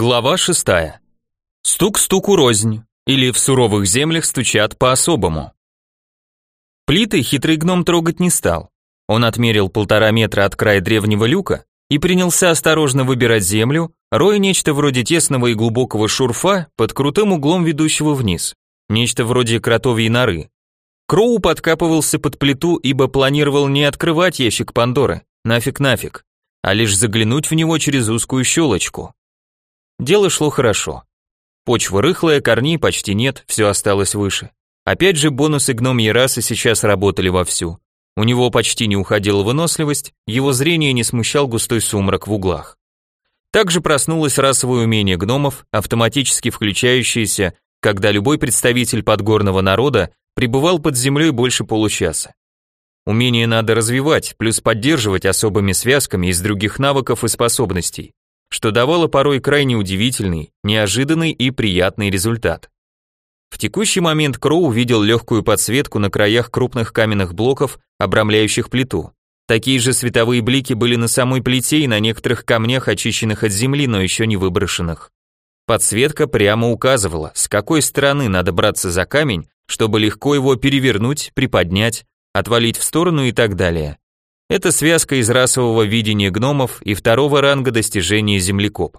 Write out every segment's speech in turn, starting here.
Глава шестая. Стук-стуку рознь, или в суровых землях стучат по-особому. Плиты хитрый гном трогать не стал. Он отмерил полтора метра от края древнего люка и принялся осторожно выбирать землю, роя нечто вроде тесного и глубокого шурфа под крутым углом ведущего вниз. Нечто вроде кротовьей норы. Кроу подкапывался под плиту, ибо планировал не открывать ящик Пандоры, нафиг-нафиг, а лишь заглянуть в него через узкую щелочку. Дело шло хорошо. Почва рыхлая, корней почти нет, все осталось выше. Опять же, бонусы гномьей расы сейчас работали вовсю. У него почти не уходила выносливость, его зрение не смущал густой сумрак в углах. Также проснулось расовое умение гномов, автоматически включающееся, когда любой представитель подгорного народа пребывал под землей больше получаса. Умение надо развивать, плюс поддерживать особыми связками из других навыков и способностей что давало порой крайне удивительный, неожиданный и приятный результат. В текущий момент Кроу увидел легкую подсветку на краях крупных каменных блоков, обрамляющих плиту. Такие же световые блики были на самой плите и на некоторых камнях, очищенных от земли, но еще не выброшенных. Подсветка прямо указывала, с какой стороны надо браться за камень, чтобы легко его перевернуть, приподнять, отвалить в сторону и так далее. Это связка из расового видения гномов и второго ранга достижения землекоп.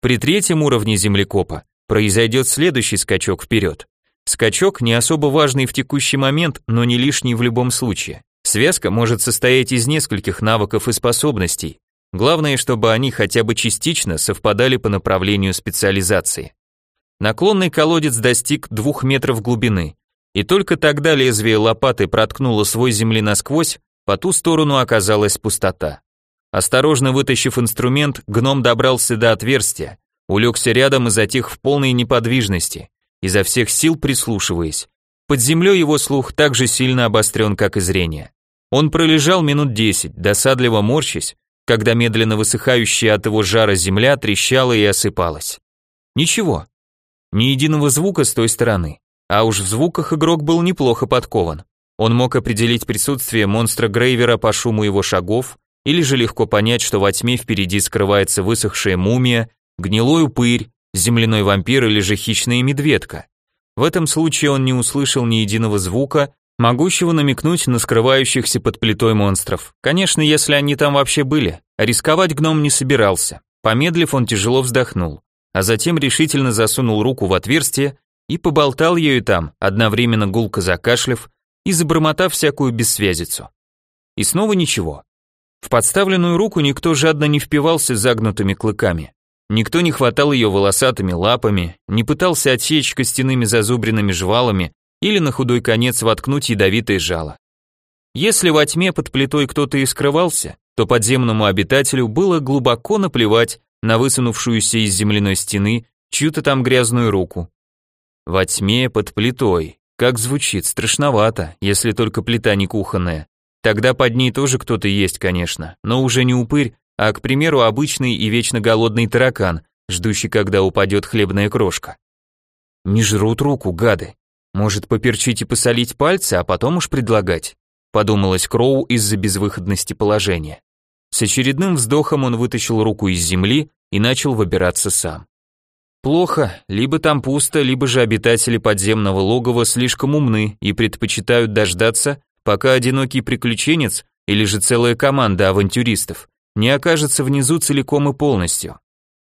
При третьем уровне землекопа произойдет следующий скачок вперед. Скачок не особо важный в текущий момент, но не лишний в любом случае. Связка может состоять из нескольких навыков и способностей. Главное, чтобы они хотя бы частично совпадали по направлению специализации. Наклонный колодец достиг двух метров глубины, и только тогда лезвие лопаты проткнуло свой земли насквозь, по ту сторону оказалась пустота. Осторожно вытащив инструмент, гном добрался до отверстия, улегся рядом и затих в полной неподвижности, изо всех сил прислушиваясь. Под землей его слух так же сильно обострен, как и зрение. Он пролежал минут десять, досадливо морщась, когда медленно высыхающая от его жара земля трещала и осыпалась. Ничего. Ни единого звука с той стороны. А уж в звуках игрок был неплохо подкован. Он мог определить присутствие монстра Грейвера по шуму его шагов, или же легко понять, что во тьме впереди скрывается высохшая мумия, гнилой упырь, земляной вампир или же хищная медведка. В этом случае он не услышал ни единого звука, могущего намекнуть на скрывающихся под плитой монстров. Конечно, если они там вообще были. Рисковать гном не собирался. Помедлив, он тяжело вздохнул, а затем решительно засунул руку в отверстие и поболтал ею там, одновременно гулко закашляв, и забормотав всякую бессвязицу. И снова ничего. В подставленную руку никто жадно не впивался загнутыми клыками. Никто не хватал ее волосатыми лапами, не пытался отсечь костяными зазубренными жвалами или на худой конец воткнуть ядовитое жало. Если во тьме под плитой кто-то и скрывался, то подземному обитателю было глубоко наплевать на высунувшуюся из земляной стены чью-то там грязную руку. Во тьме под плитой. Как звучит, страшновато, если только плита не кухонная. Тогда под ней тоже кто-то есть, конечно, но уже не упырь, а, к примеру, обычный и вечно голодный таракан, ждущий, когда упадет хлебная крошка. Не жрут руку, гады. Может, поперчить и посолить пальцы, а потом уж предлагать, подумалось Кроу из-за безвыходности положения. С очередным вздохом он вытащил руку из земли и начал выбираться сам. Плохо, либо там пусто, либо же обитатели подземного логова слишком умны и предпочитают дождаться, пока одинокий приключенец или же целая команда авантюристов не окажется внизу целиком и полностью.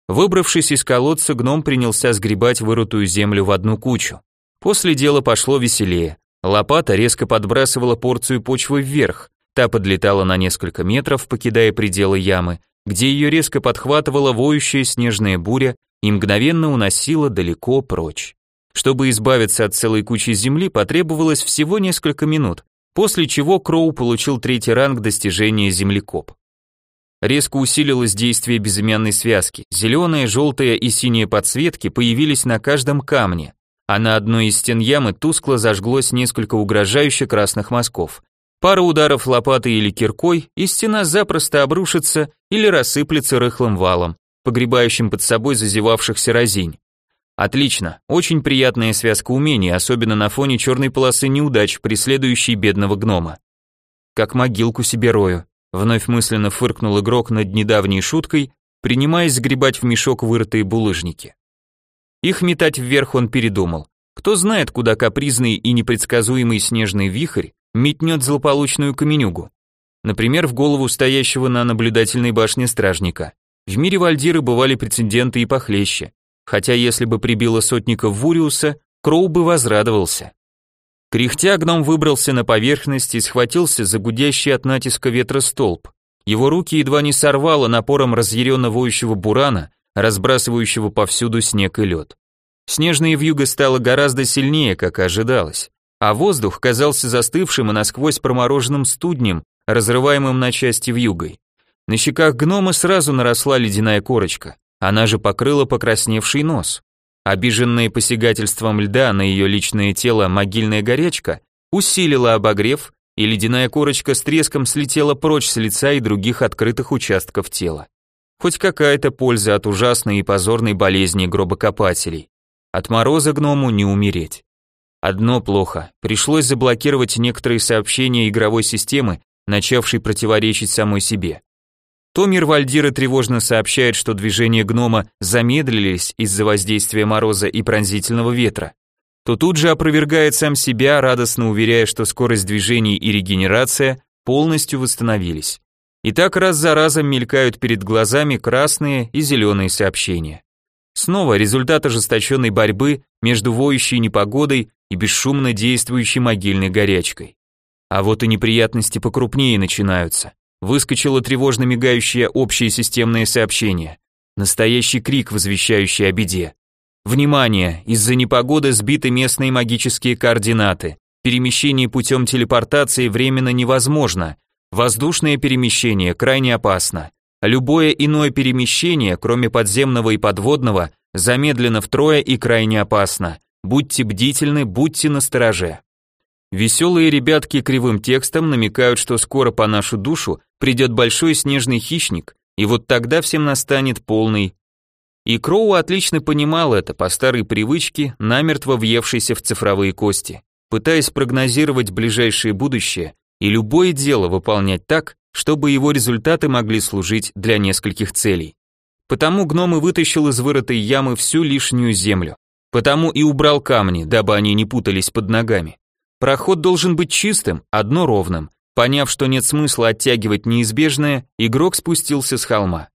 Выбравшись из колодца, гном принялся сгребать вырутую землю в одну кучу. После дела пошло веселее. Лопата резко подбрасывала порцию почвы вверх, та подлетала на несколько метров, покидая пределы ямы, где ее резко подхватывала воющая снежная буря и мгновенно уносила далеко прочь. Чтобы избавиться от целой кучи земли, потребовалось всего несколько минут, после чего Кроу получил третий ранг достижения землекоп. Резко усилилось действие безымянной связки. Зеленая, желтая и синяя подсветки появились на каждом камне, а на одной из стен ямы тускло зажглось несколько угрожающих красных мазков. Пара ударов лопатой или киркой, и стена запросто обрушится или рассыплется рыхлым валом, погребающим под собой зазевавшихся разинь. Отлично, очень приятная связка умений, особенно на фоне черной полосы неудач, преследующей бедного гнома. Как могилку себе рою, вновь мысленно фыркнул игрок над недавней шуткой, принимаясь сгребать в мешок вырытые булыжники. Их метать вверх он передумал. Кто знает, куда капризный и непредсказуемый снежный вихрь метнет злополучную каменюгу. Например, в голову стоящего на наблюдательной башне стражника. В мире вальдиры бывали прецеденты и похлеще. Хотя если бы прибило сотников Вуриуса, Кроу бы возрадовался. Кряхтя гном выбрался на поверхность и схватился за гудящий от натиска ветра столб. Его руки едва не сорвало напором разъяренно воющего бурана, разбрасывающего повсюду снег и лед. Снежная вьюга стала гораздо сильнее, как и ожидалось, а воздух казался застывшим и насквозь промороженным студнем, разрываемым на части вьюгой. На щеках гнома сразу наросла ледяная корочка, она же покрыла покрасневший нос. Обиженная посягательством льда на ее личное тело могильная горячка усилила обогрев, и ледяная корочка с треском слетела прочь с лица и других открытых участков тела. Хоть какая-то польза от ужасной и позорной болезни гробокопателей. От мороза гному не умереть. Одно плохо, пришлось заблокировать некоторые сообщения игровой системы, начавшей противоречить самой себе. То мир Вальдира тревожно сообщает, что движения гнома замедлились из-за воздействия мороза и пронзительного ветра, то тут же опровергает сам себя, радостно уверяя, что скорость движений и регенерация полностью восстановились. И так раз за разом мелькают перед глазами красные и зеленые сообщения. Снова результат ожесточенной борьбы между воющей непогодой и бесшумно действующей могильной горячкой. А вот и неприятности покрупнее начинаются. Выскочило тревожно мигающее общее системное сообщение. Настоящий крик, возвещающий о беде. Внимание! Из-за непогоды сбиты местные магические координаты. Перемещение путем телепортации временно невозможно. Воздушное перемещение крайне опасно. Любое иное перемещение, кроме подземного и подводного, замедлено втрое и крайне опасно. Будьте бдительны, будьте настороже. Веселые ребятки кривым текстом намекают, что скоро по нашу душу придет большой снежный хищник, и вот тогда всем настанет полный. И Кроу отлично понимал это по старой привычке, намертво въевшейся в цифровые кости, пытаясь прогнозировать ближайшее будущее и любое дело выполнять так, чтобы его результаты могли служить для нескольких целей. Потому гном и вытащил из вырытой ямы всю лишнюю землю. Потому и убрал камни, дабы они не путались под ногами. Проход должен быть чистым, одно ровным. Поняв, что нет смысла оттягивать неизбежное, игрок спустился с холма.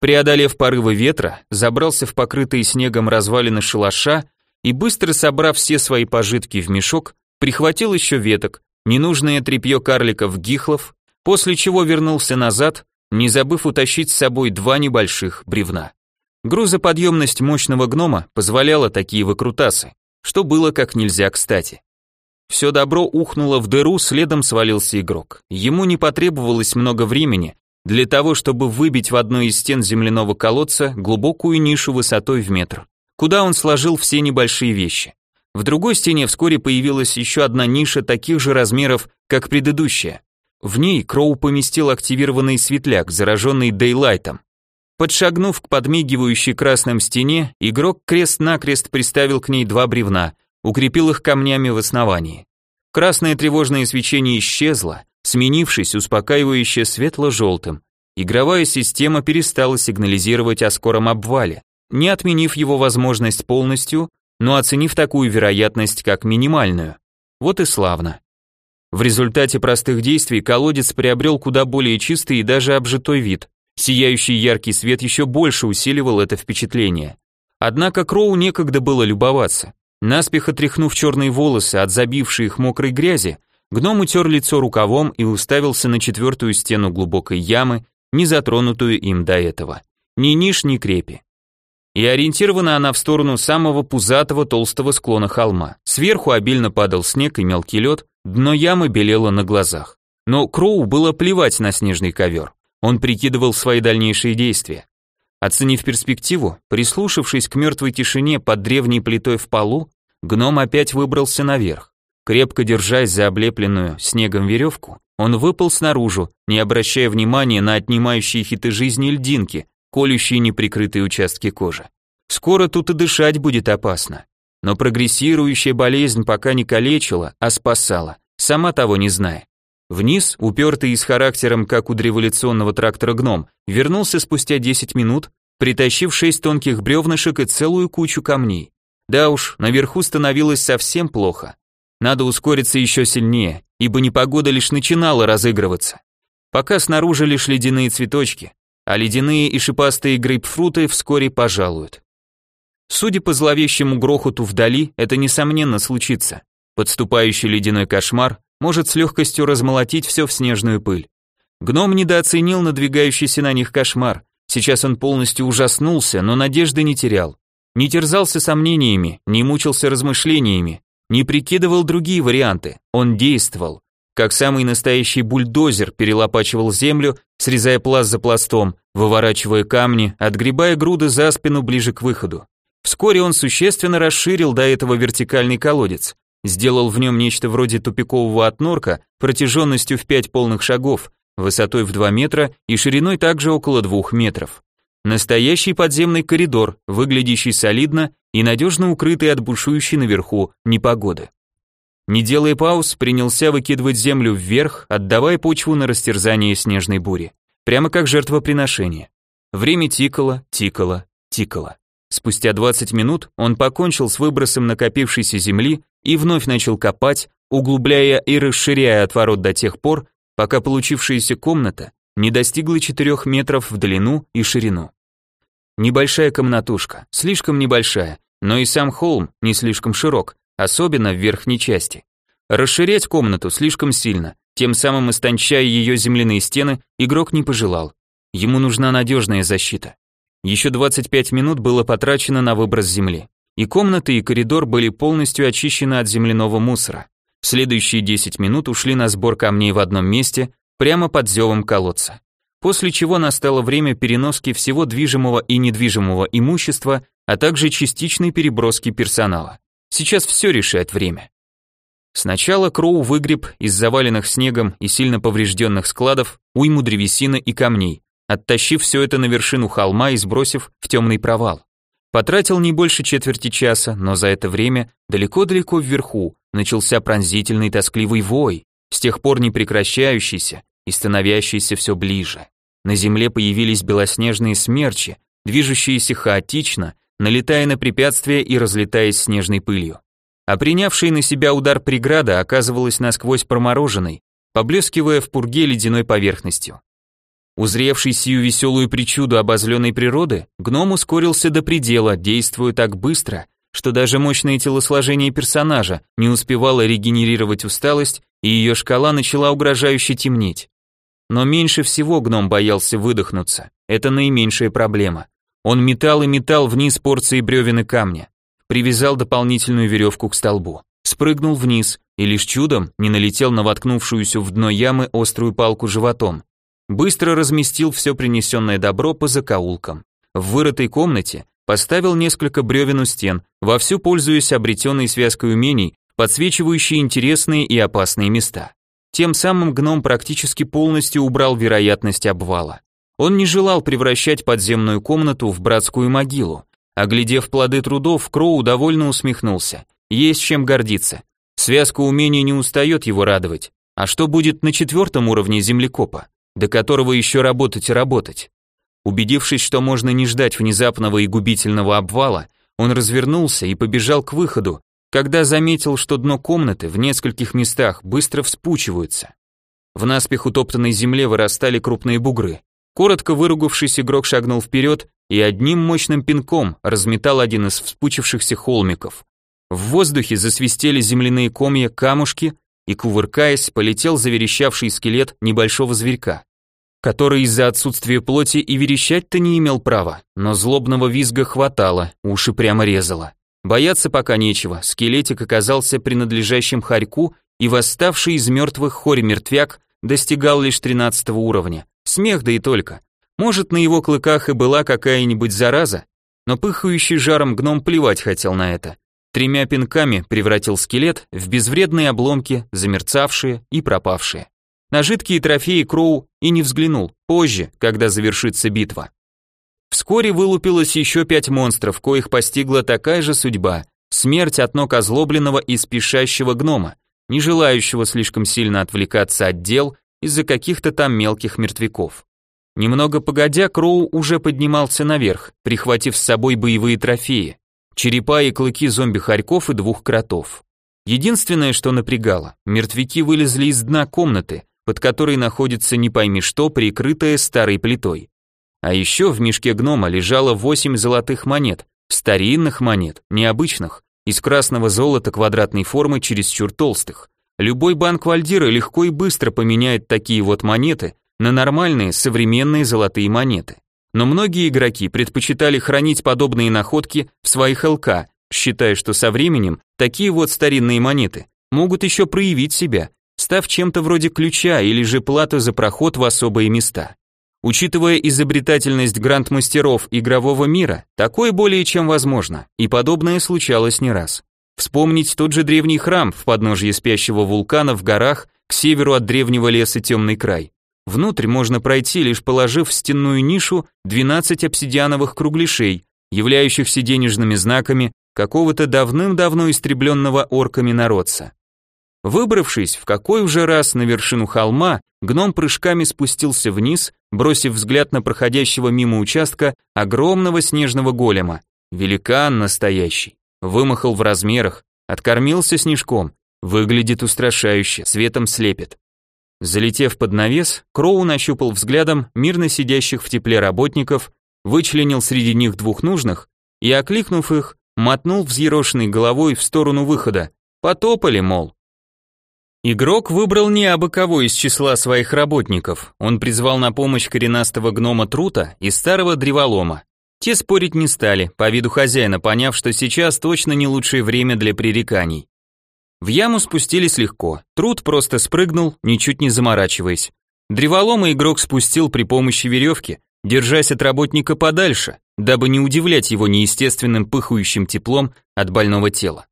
Преодолев порывы ветра, забрался в покрытые снегом развалины шалаша и, быстро собрав все свои пожитки в мешок, прихватил еще веток, ненужное тряпье карликов-гихлов, после чего вернулся назад, не забыв утащить с собой два небольших бревна. Грузоподъемность мощного гнома позволяла такие выкрутасы, что было как нельзя кстати. Все добро ухнуло в дыру, следом свалился игрок. Ему не потребовалось много времени для того, чтобы выбить в одной из стен земляного колодца глубокую нишу высотой в метр, куда он сложил все небольшие вещи. В другой стене вскоре появилась еще одна ниша таких же размеров, как предыдущая. В ней Кроу поместил активированный светляк, зараженный дейлайтом. Подшагнув к подмигивающей красным стене, игрок крест-накрест приставил к ней два бревна, укрепил их камнями в основании. Красное тревожное свечение исчезло, сменившись успокаивающе светло-желтым. Игровая система перестала сигнализировать о скором обвале, не отменив его возможность полностью, но оценив такую вероятность как минимальную. Вот и славно. В результате простых действий колодец приобрел куда более чистый и даже обжитой вид. Сияющий яркий свет еще больше усиливал это впечатление. Однако Кроу некогда было любоваться. Наспех отряхнув черные волосы от забившей их мокрой грязи, гном утер лицо рукавом и уставился на четвертую стену глубокой ямы, не затронутую им до этого. Ни ниш, ни крепи. И ориентирована она в сторону самого пузатого толстого склона холма. Сверху обильно падал снег и мелкий лед, дно ямы белело на глазах. Но Кроу было плевать на снежный ковер. Он прикидывал свои дальнейшие действия. Оценив перспективу, прислушавшись к мертвой тишине под древней плитой в полу, гном опять выбрался наверх. Крепко держась за облепленную снегом веревку, он выпал снаружи, не обращая внимания на отнимающие хиты жизни льдинки, колющие неприкрытые участки кожи. Скоро тут и дышать будет опасно. Но прогрессирующая болезнь пока не калечила, а спасала, сама того не зная. Вниз, упертый и с характером, как у революционного трактора гном, вернулся спустя 10 минут, притащив шесть тонких бревнышек и целую кучу камней. Да уж, наверху становилось совсем плохо. Надо ускориться еще сильнее, ибо непогода лишь начинала разыгрываться. Пока снаружи лишь ледяные цветочки, а ледяные и шипастые грейпфруты вскоре пожалуют. Судя по зловещему грохоту вдали, это несомненно случится. Подступающий ледяной кошмар может с легкостью размолотить все в снежную пыль. Гном недооценил надвигающийся на них кошмар. Сейчас он полностью ужаснулся, но надежды не терял. Не терзался сомнениями, не мучился размышлениями, не прикидывал другие варианты. Он действовал. Как самый настоящий бульдозер перелопачивал землю, срезая пласт за пластом, выворачивая камни, отгребая груды за спину ближе к выходу. Вскоре он существенно расширил до этого вертикальный колодец, сделал в нем нечто вроде тупикового отнорка протяженностью в 5 полных шагов, высотой в 2 метра и шириной также около 2 метров. Настоящий подземный коридор, выглядящий солидно и надежно укрытый от бушующей наверху непогоды. Не делая пауз, принялся выкидывать землю вверх, отдавая почву на растерзание снежной бури, прямо как жертвоприношение. Время тикало, тикало, тикало. Спустя 20 минут он покончил с выбросом накопившейся земли и вновь начал копать, углубляя и расширяя отворот до тех пор, пока получившаяся комната не достигла 4 метров в длину и ширину. Небольшая комнатушка, слишком небольшая, но и сам холм не слишком широк, особенно в верхней части. Расширять комнату слишком сильно, тем самым истончая ее земляные стены, игрок не пожелал. Ему нужна надежная защита. Еще 25 минут было потрачено на выброс земли и комнаты и коридор были полностью очищены от земляного мусора. Следующие 10 минут ушли на сбор камней в одном месте, прямо под зевом колодца. После чего настало время переноски всего движимого и недвижимого имущества, а также частичной переброски персонала. Сейчас все решает время. Сначала Кроу выгреб из заваленных снегом и сильно поврежденных складов уйму древесины и камней, оттащив все это на вершину холма и сбросив в темный провал. Потратил не больше четверти часа, но за это время далеко-далеко вверху начался пронзительный тоскливый вой, с тех пор не прекращающийся и становящийся все ближе. На земле появились белоснежные смерчи, движущиеся хаотично, налетая на препятствия и разлетаясь снежной пылью. А принявший на себя удар преграда оказывалась насквозь промороженной, поблескивая в пурге ледяной поверхностью. Узревший сию веселую причуду обозленной природы, гном ускорился до предела, действуя так быстро, что даже мощное телосложение персонажа не успевало регенерировать усталость, и ее шкала начала угрожающе темнеть. Но меньше всего гном боялся выдохнуться, это наименьшая проблема. Он метал и метал вниз порции бревен и камня, привязал дополнительную веревку к столбу, спрыгнул вниз и лишь чудом не налетел на воткнувшуюся в дно ямы острую палку животом быстро разместил все принесенное добро по закоулкам. В вырытой комнате поставил несколько бревен у стен, вовсю пользуясь обретенной связкой умений, подсвечивающей интересные и опасные места. Тем самым гном практически полностью убрал вероятность обвала. Он не желал превращать подземную комнату в братскую могилу. Оглядев плоды трудов, Кроу довольно усмехнулся. Есть чем гордиться. Связка умений не устает его радовать. А что будет на четвертом уровне землекопа? до которого еще работать и работать. Убедившись, что можно не ждать внезапного и губительного обвала, он развернулся и побежал к выходу, когда заметил, что дно комнаты в нескольких местах быстро вспучиваются. В наспех утоптанной земле вырастали крупные бугры. Коротко выругавшись, игрок шагнул вперед и одним мощным пинком разметал один из вспучившихся холмиков. В воздухе засвистели земляные комья, камушки, и, кувыркаясь, полетел заверещавший скелет небольшого зверька который из-за отсутствия плоти и верещать-то не имел права, но злобного визга хватало, уши прямо резало. Бояться пока нечего, скелетик оказался принадлежащим хорьку, и восставший из мертвых хорь-мертвяк достигал лишь 13 уровня. Смех да и только. Может, на его клыках и была какая-нибудь зараза, но пыхающий жаром гном плевать хотел на это. Тремя пинками превратил скелет в безвредные обломки, замерцавшие и пропавшие. На жидкие трофеи Кроу и не взглянул, позже, когда завершится битва. Вскоре вылупилось еще пять монстров, коих постигла такая же судьба, смерть от ног озлобленного и спешащего гнома, не желающего слишком сильно отвлекаться от дел из-за каких-то там мелких мертвяков. Немного погодя, Кроу уже поднимался наверх, прихватив с собой боевые трофеи, черепа и клыки зомби-хорьков и двух кротов. Единственное, что напрягало, мертвяки вылезли из дна комнаты, под которой находится не пойми что, прикрытая старой плитой. А еще в мешке гнома лежало восемь золотых монет, старинных монет, необычных, из красного золота квадратной формы чересчур толстых. Любой банк Вальдира легко и быстро поменяет такие вот монеты на нормальные современные золотые монеты. Но многие игроки предпочитали хранить подобные находки в своих ЛК, считая, что со временем такие вот старинные монеты могут еще проявить себя, став чем-то вроде ключа или же плата за проход в особые места. Учитывая изобретательность грандмастеров игрового мира, такое более чем возможно, и подобное случалось не раз. Вспомнить тот же древний храм в подножье спящего вулкана в горах к северу от древнего леса Темный край. Внутрь можно пройти, лишь положив в стенную нишу 12 обсидиановых кругляшей, являющихся денежными знаками какого-то давным-давно истребленного орками народца. Выбравшись в какой уже раз на вершину холма, гном прыжками спустился вниз, бросив взгляд на проходящего мимо участка огромного снежного голема. Великан настоящий. Вымахал в размерах, откормился снежком, выглядит устрашающе, светом слепит. Залетев под навес, Кроу нащупал взглядом мирно сидящих в тепле работников, вычленил среди них двух нужных и, окликнув их, мотнул взъерошенной головой в сторону выхода. Потопали, мол. Игрок выбрал не абы кого из числа своих работников. Он призвал на помощь коренастого гнома Трута и старого древолома. Те спорить не стали, по виду хозяина, поняв, что сейчас точно не лучшее время для пререканий. В яму спустились легко. Трут просто спрыгнул, ничуть не заморачиваясь. Древолома игрок спустил при помощи веревки, держась от работника подальше, дабы не удивлять его неестественным пыхающим теплом от больного тела.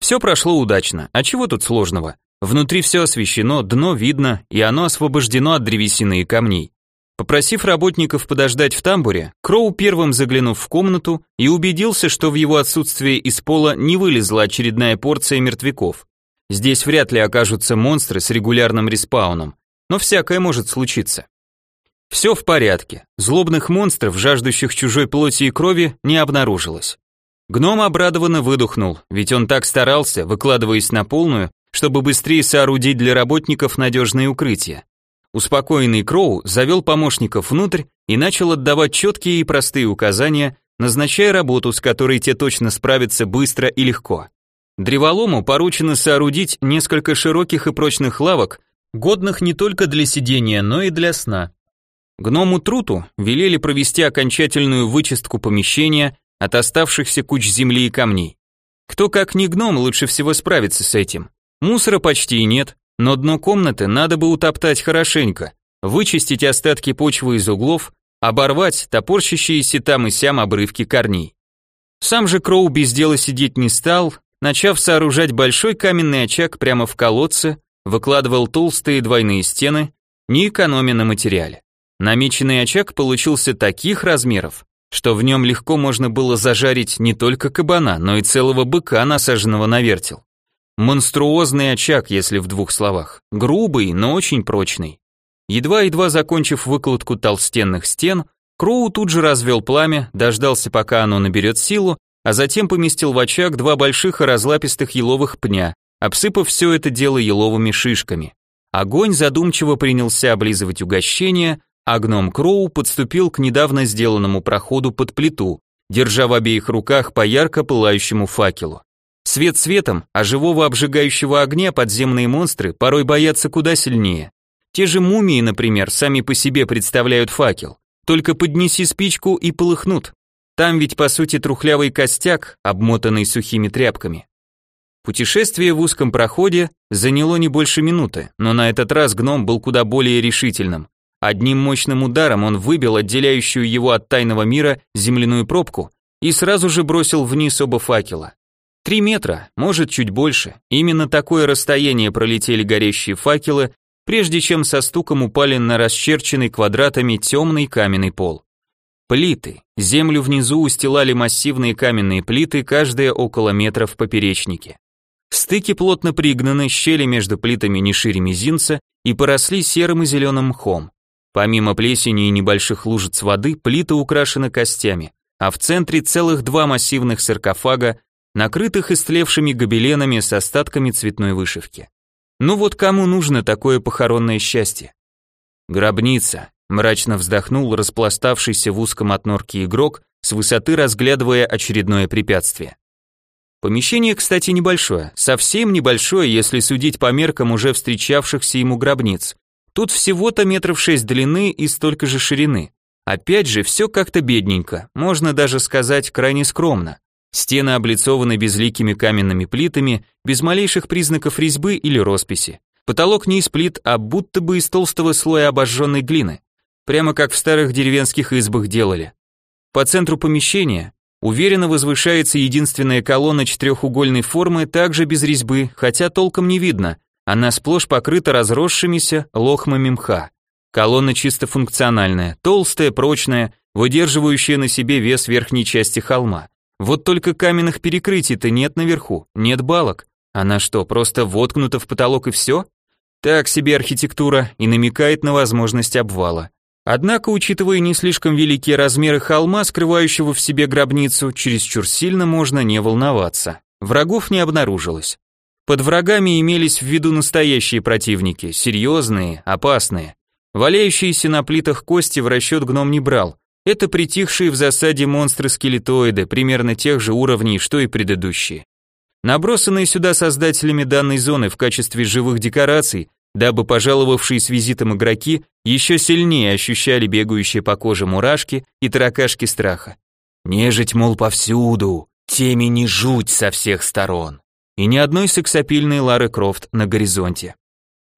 Все прошло удачно, а чего тут сложного? Внутри все освещено, дно видно, и оно освобождено от древесины и камней. Попросив работников подождать в тамбуре, Кроу первым заглянув в комнату и убедился, что в его отсутствие из пола не вылезла очередная порция мертвяков. Здесь вряд ли окажутся монстры с регулярным респауном, но всякое может случиться. Все в порядке, злобных монстров, жаждущих чужой плоти и крови, не обнаружилось. Гном обрадованно выдохнул, ведь он так старался, выкладываясь на полную, чтобы быстрее соорудить для работников надежное укрытие. Успокоенный Кроу завел помощников внутрь и начал отдавать четкие и простые указания, назначая работу, с которой те точно справятся быстро и легко. Древолому поручено соорудить несколько широких и прочных лавок, годных не только для сидения, но и для сна. Гному Труту велели провести окончательную вычистку помещения от оставшихся куч земли и камней. Кто как не гном лучше всего справится с этим. Мусора почти и нет, но дно комнаты надо бы утоптать хорошенько, вычистить остатки почвы из углов, оборвать топорщащиеся там и сям обрывки корней. Сам же Кроу без дела сидеть не стал, начав сооружать большой каменный очаг прямо в колодце, выкладывал толстые двойные стены, не экономя на материале. Намеченный очаг получился таких размеров, что в нем легко можно было зажарить не только кабана, но и целого быка, насаженного на вертел. Монструозный очаг, если в двух словах. Грубый, но очень прочный. Едва-едва закончив выкладку толстенных стен, Кроу тут же развел пламя, дождался, пока оно наберет силу, а затем поместил в очаг два больших и разлапистых еловых пня, обсыпав все это дело еловыми шишками. Огонь задумчиво принялся облизывать угощение, а гном Кроу подступил к недавно сделанному проходу под плиту, держа в обеих руках по ярко пылающему факелу. Свет светом, а живого обжигающего огня подземные монстры порой боятся куда сильнее. Те же мумии, например, сами по себе представляют факел. Только поднеси спичку и полыхнут. Там ведь по сути трухлявый костяк, обмотанный сухими тряпками. Путешествие в узком проходе заняло не больше минуты, но на этот раз гном был куда более решительным. Одним мощным ударом он выбил отделяющую его от тайного мира земляную пробку и сразу же бросил вниз оба факела. Три метра, может чуть больше. Именно такое расстояние пролетели горящие факелы, прежде чем со стуком упали на расчерченный квадратами темный каменный пол. Плиты. Землю внизу устилали массивные каменные плиты, каждая около метра в поперечнике. Стыки плотно пригнаны, щели между плитами не шире мизинца и поросли серым и зеленым мхом. Помимо плесени и небольших лужиц воды, плиты украшены костями, а в центре целых два массивных саркофага, накрытых истлевшими гобеленами с остатками цветной вышивки. Ну вот кому нужно такое похоронное счастье? Гробница, мрачно вздохнул распластавшийся в узком отнорке игрок, с высоты разглядывая очередное препятствие. Помещение, кстати, небольшое, совсем небольшое, если судить по меркам уже встречавшихся ему гробниц. Тут всего-то метров шесть длины и столько же ширины. Опять же, все как-то бедненько, можно даже сказать крайне скромно. Стены облицованы безликими каменными плитами, без малейших признаков резьбы или росписи. Потолок не из плит, а будто бы из толстого слоя обожженной глины. Прямо как в старых деревенских избах делали. По центру помещения Уверенно возвышается единственная колонна четырехугольной формы, также без резьбы, хотя толком не видно, она сплошь покрыта разросшимися лохмами мха. Колонна чисто функциональная, толстая, прочная, выдерживающая на себе вес верхней части холма. Вот только каменных перекрытий-то нет наверху, нет балок. Она что, просто воткнута в потолок и все? Так себе архитектура и намекает на возможность обвала. Однако, учитывая не слишком великие размеры холма, скрывающего в себе гробницу, чересчур сильно можно не волноваться. Врагов не обнаружилось. Под врагами имелись в виду настоящие противники, серьезные, опасные. Валяющиеся на плитах кости в расчет гном не брал. Это притихшие в засаде монстры-скелетоиды, примерно тех же уровней, что и предыдущие. Набросанные сюда создателями данной зоны в качестве живых декораций, дабы пожаловавшие с визитом игроки еще сильнее ощущали бегающие по коже мурашки и таракашки страха. Нежить, мол, повсюду, темени жуть со всех сторон. И ни одной сексапильной Лары Крофт на горизонте.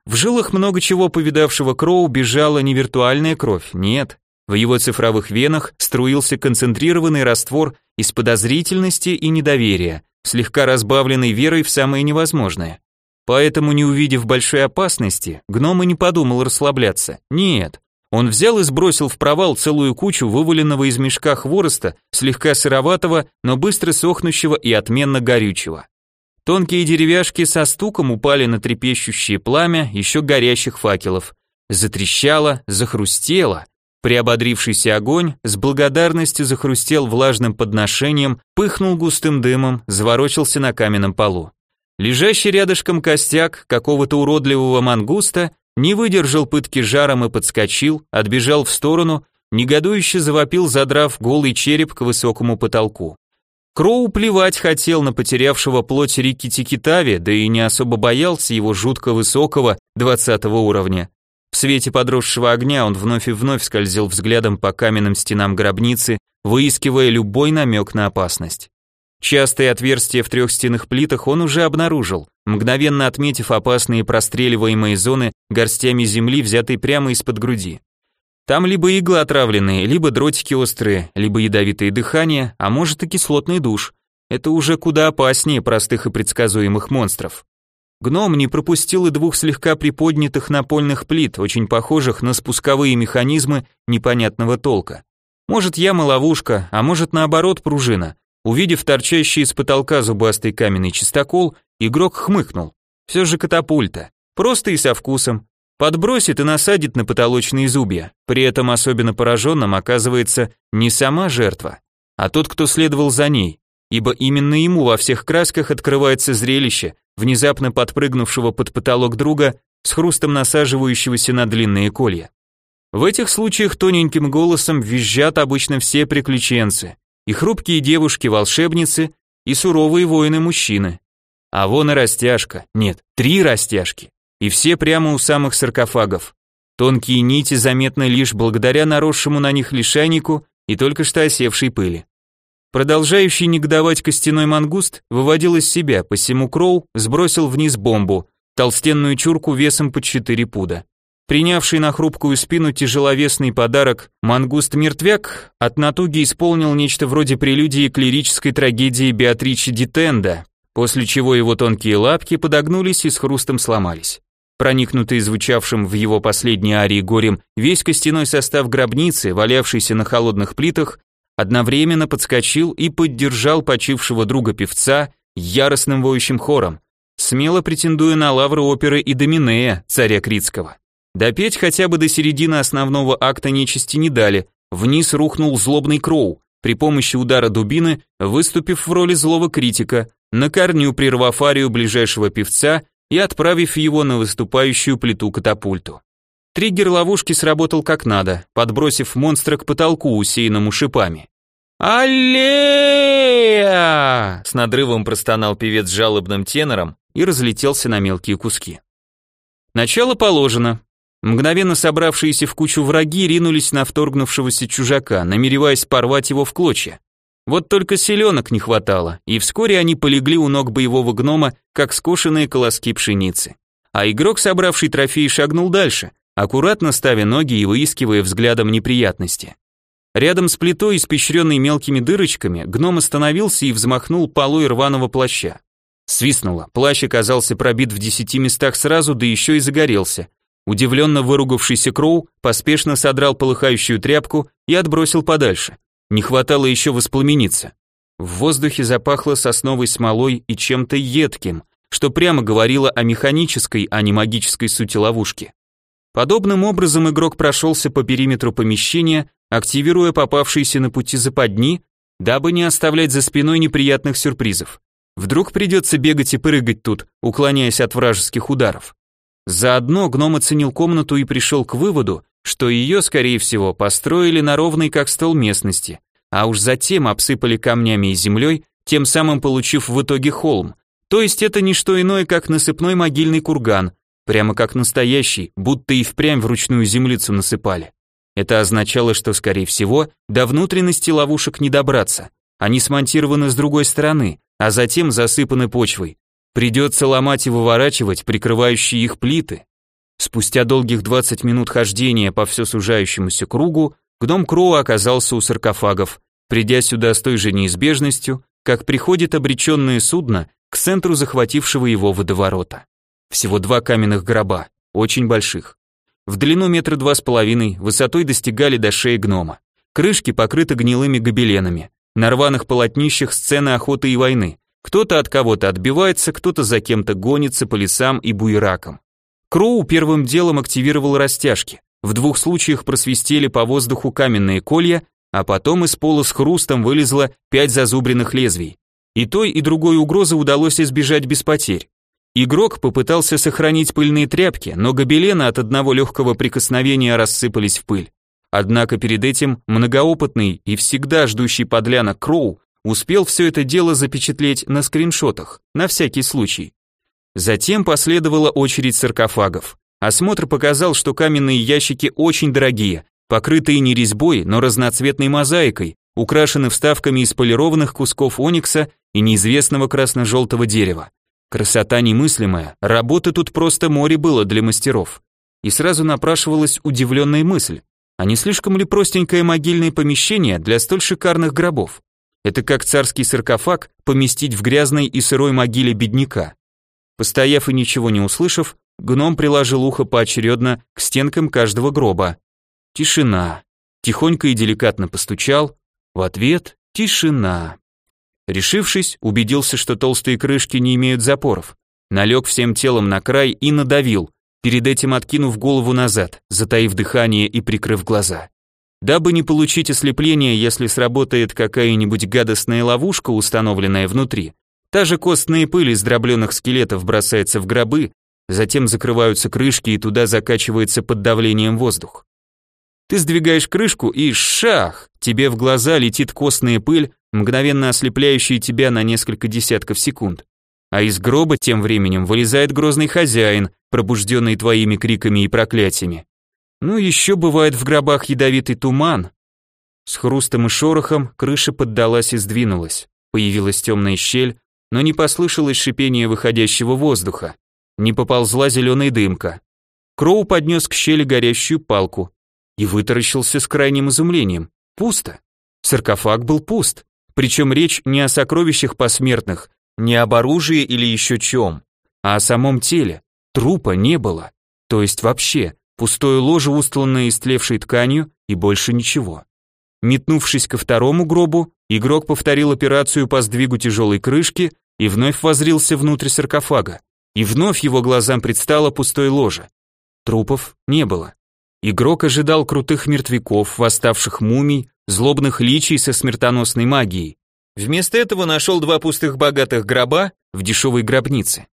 В жилах много чего повидавшего Кроу бежала не виртуальная кровь, нет. В его цифровых венах струился концентрированный раствор из подозрительности и недоверия, слегка разбавленный верой в самое невозможное. Поэтому, не увидев большой опасности, гном и не подумал расслабляться. Нет. Он взял и сбросил в провал целую кучу вываленного из мешка хвороста, слегка сыроватого, но быстро сохнущего и отменно горючего. Тонкие деревяшки со стуком упали на трепещущее пламя еще горящих факелов. Затрещало, захрустело. Приободрившийся огонь с благодарностью захрустел влажным подношением, пыхнул густым дымом, заворочился на каменном полу. Лежащий рядышком костяк какого-то уродливого мангуста не выдержал пытки жаром и подскочил, отбежал в сторону, негодующе завопил, задрав голый череп к высокому потолку. Кроу плевать хотел на потерявшего плоть Рики Тикитави, да и не особо боялся его жутко высокого, двадцатого уровня. В свете подросшего огня он вновь и вновь скользил взглядом по каменным стенам гробницы, выискивая любой намек на опасность. Частые отверстия в трех стенных плитах он уже обнаружил, мгновенно отметив опасные простреливаемые зоны горстями земли, взятой прямо из-под груди. Там либо иглы отравленные, либо дротики острые, либо ядовитые дыхания, а может и кислотный душ. Это уже куда опаснее простых и предсказуемых монстров. Гном не пропустил и двух слегка приподнятых напольных плит, очень похожих на спусковые механизмы непонятного толка. Может яма-ловушка, а может наоборот пружина – Увидев торчащий из потолка зубастый каменный чистокол, игрок хмыкнул. Все же катапульта. Просто и со вкусом. Подбросит и насадит на потолочные зубья. При этом особенно пораженным оказывается не сама жертва, а тот, кто следовал за ней, ибо именно ему во всех красках открывается зрелище внезапно подпрыгнувшего под потолок друга с хрустом насаживающегося на длинные колья. В этих случаях тоненьким голосом визжат обычно все приключенцы, и хрупкие девушки-волшебницы, и суровые воины-мужчины. А вон и растяжка, нет, три растяжки, и все прямо у самых саркофагов. Тонкие нити заметны лишь благодаря наросшему на них лишайнику и только что осевшей пыли. Продолжающий негодовать костяной мангуст выводил из себя, посему Кроу сбросил вниз бомбу, толстенную чурку весом под 4 пуда. Принявший на хрупкую спину тяжеловесный подарок, мангуст-мертвяк от натуги исполнил нечто вроде прелюдии к лирической трагедии Беатричи Дитенда, после чего его тонкие лапки подогнулись и с хрустом сломались. Проникнутый звучавшим в его последней арии горем весь костяной состав гробницы, валявшийся на холодных плитах, одновременно подскочил и поддержал почившего друга певца яростным воющим хором. смело претендуя на лавры оперы и Доминея, царя Критского. Допеть хотя бы до середины основного акта нечисти не дали, вниз рухнул злобный Кроу, при помощи удара дубины, выступив в роли злого критика, на корню прервав арию ближайшего певца и отправив его на выступающую плиту-катапульту. Триггер ловушки сработал как надо, подбросив монстра к потолку, усеянному шипами. «Аллея!» С надрывом простонал певец жалобным тенором и разлетелся на мелкие куски. Начало положено. Мгновенно собравшиеся в кучу враги ринулись на вторгнувшегося чужака, намереваясь порвать его в клочья. Вот только селенок не хватало, и вскоре они полегли у ног боевого гнома, как скошенные колоски пшеницы. А игрок, собравший трофей, шагнул дальше, аккуратно ставя ноги и выискивая взглядом неприятности. Рядом с плитой, испещренной мелкими дырочками, гном остановился и взмахнул полой рваного плаща. Свистнуло, плащ оказался пробит в десяти местах сразу, да еще и загорелся. Удивленно выругавшийся Кроу поспешно содрал полыхающую тряпку и отбросил подальше. Не хватало еще воспламениться. В воздухе запахло сосновой смолой и чем-то едким, что прямо говорило о механической, а не магической сути ловушки. Подобным образом игрок прошелся по периметру помещения, активируя попавшиеся на пути западни, дабы не оставлять за спиной неприятных сюрпризов. Вдруг придется бегать и прыгать тут, уклоняясь от вражеских ударов. Заодно гном оценил комнату и пришел к выводу, что ее, скорее всего, построили на ровной как стол местности, а уж затем обсыпали камнями и землей, тем самым получив в итоге холм. То есть это не что иное, как насыпной могильный курган, прямо как настоящий, будто и впрямь вручную землицу насыпали. Это означало, что, скорее всего, до внутренности ловушек не добраться. Они смонтированы с другой стороны, а затем засыпаны почвой. Придется ломать и выворачивать прикрывающие их плиты. Спустя долгих 20 минут хождения по все сужающемуся кругу, гном Кроу оказался у саркофагов, придя сюда с той же неизбежностью, как приходит обреченное судно к центру захватившего его водоворота. Всего два каменных гроба, очень больших. В длину метра два с половиной, высотой достигали до шеи гнома. Крышки покрыты гнилыми гобеленами. На рваных полотнищах сцены охоты и войны. Кто-то от кого-то отбивается, кто-то за кем-то гонится по лесам и буеракам. Кроу первым делом активировал растяжки. В двух случаях просвистели по воздуху каменные колья, а потом из пола с хрустом вылезло пять зазубренных лезвий. И той, и другой угрозы удалось избежать без потерь. Игрок попытался сохранить пыльные тряпки, но гобелены от одного легкого прикосновения рассыпались в пыль. Однако перед этим многоопытный и всегда ждущий подлянок Кроу успел все это дело запечатлеть на скриншотах, на всякий случай. Затем последовала очередь саркофагов. Осмотр показал, что каменные ящики очень дорогие, покрытые не резьбой, но разноцветной мозаикой, украшены вставками из полированных кусков оникса и неизвестного красно-желтого дерева. Красота немыслимая, работы тут просто море было для мастеров. И сразу напрашивалась удивленная мысль, а не слишком ли простенькое могильное помещение для столь шикарных гробов? Это как царский саркофаг поместить в грязной и сырой могиле бедняка. Постояв и ничего не услышав, гном приложил ухо поочередно к стенкам каждого гроба. Тишина. Тихонько и деликатно постучал. В ответ тишина. Решившись, убедился, что толстые крышки не имеют запоров. Налег всем телом на край и надавил, перед этим откинув голову назад, затаив дыхание и прикрыв глаза. Дабы не получить ослепление, если сработает какая-нибудь гадостная ловушка, установленная внутри, та же костная пыль из дробленных скелетов бросается в гробы, затем закрываются крышки и туда закачивается под давлением воздух. Ты сдвигаешь крышку и шах, тебе в глаза летит костная пыль, мгновенно ослепляющая тебя на несколько десятков секунд. А из гроба тем временем вылезает грозный хозяин, пробужденный твоими криками и проклятиями. Ну еще бывает в гробах ядовитый туман. С хрустом и шорохом крыша поддалась и сдвинулась. Появилась темная щель, но не послышалось шипение выходящего воздуха. Не поползла зеленая дымка. Кроу поднес к щели горящую палку, и вытаращился с крайним изумлением. Пусто. Саркофаг был пуст. Причем речь не о сокровищах посмертных, не об оружии или еще чем, а о самом теле. Трупа не было. То есть вообще, пустое ложе, устланное истлевшей тканью, и больше ничего. Метнувшись ко второму гробу, игрок повторил операцию по сдвигу тяжелой крышки, и вновь возрился внутрь саркофага, и вновь его глазам предстало пустое ложе. Трупов не было. Игрок ожидал крутых мертвяков, восставших мумий, злобных личий со смертоносной магией. Вместо этого нашел два пустых богатых гроба в дешевой гробнице.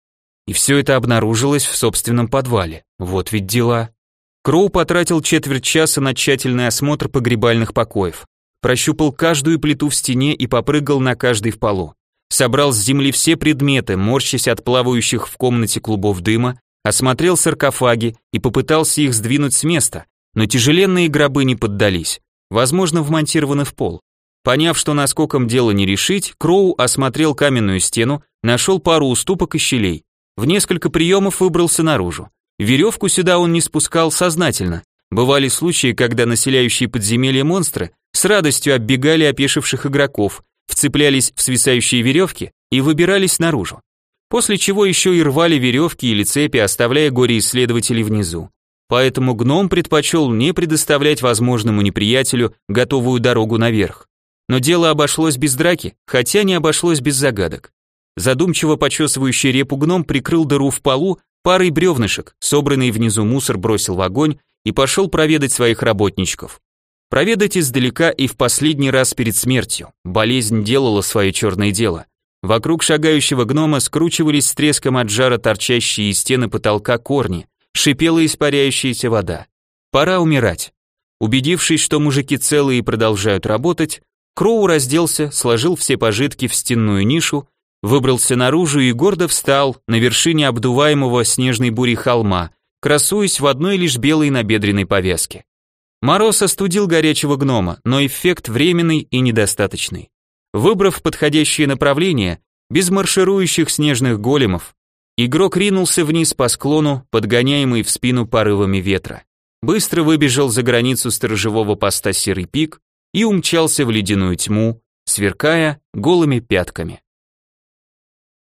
И все это обнаружилось в собственном подвале. Вот ведь дела. Кроу потратил четверть часа на тщательный осмотр погребальных покоев. Прощупал каждую плиту в стене и попрыгал на каждой в полу. Собрал с земли все предметы, морщась от плавающих в комнате клубов дыма, осмотрел саркофаги и попытался их сдвинуть с места, но тяжеленные гробы не поддались, возможно, вмонтированы в пол. Поняв, что наскоком дело не решить, Кроу осмотрел каменную стену, нашел пару уступок и щелей. В несколько приемов выбрался наружу. Веревку сюда он не спускал сознательно. Бывали случаи, когда населяющие подземелья монстры с радостью оббегали опешивших игроков, вцеплялись в свисающие веревки и выбирались наружу. После чего еще и рвали веревки или цепи, оставляя горе-исследователей внизу. Поэтому гном предпочел не предоставлять возможному неприятелю готовую дорогу наверх. Но дело обошлось без драки, хотя не обошлось без загадок. Задумчиво почесывающий репу гном прикрыл дыру в полу парой бревнышек, собранный внизу мусор бросил в огонь и пошел проведать своих работничков. Проведать издалека и в последний раз перед смертью. Болезнь делала свое черное дело. Вокруг шагающего гнома скручивались с треском от жара торчащие из стены потолка корни, шипела испаряющаяся вода. Пора умирать. Убедившись, что мужики целые и продолжают работать, Кроу разделся, сложил все пожитки в стенную нишу выбрался наружу и гордо встал на вершине обдуваемого снежной бури холма, красуясь в одной лишь белой набедренной повязке. Мороз остудил горячего гнома, но эффект временный и недостаточный. Выбрав подходящее направление, без марширующих снежных големов, игрок ринулся вниз по склону, подгоняемый в спину порывами ветра. Быстро выбежал за границу сторожевого поста серый пик и умчался в ледяную тьму, сверкая голыми пятками.